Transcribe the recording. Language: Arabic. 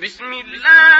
بسم الله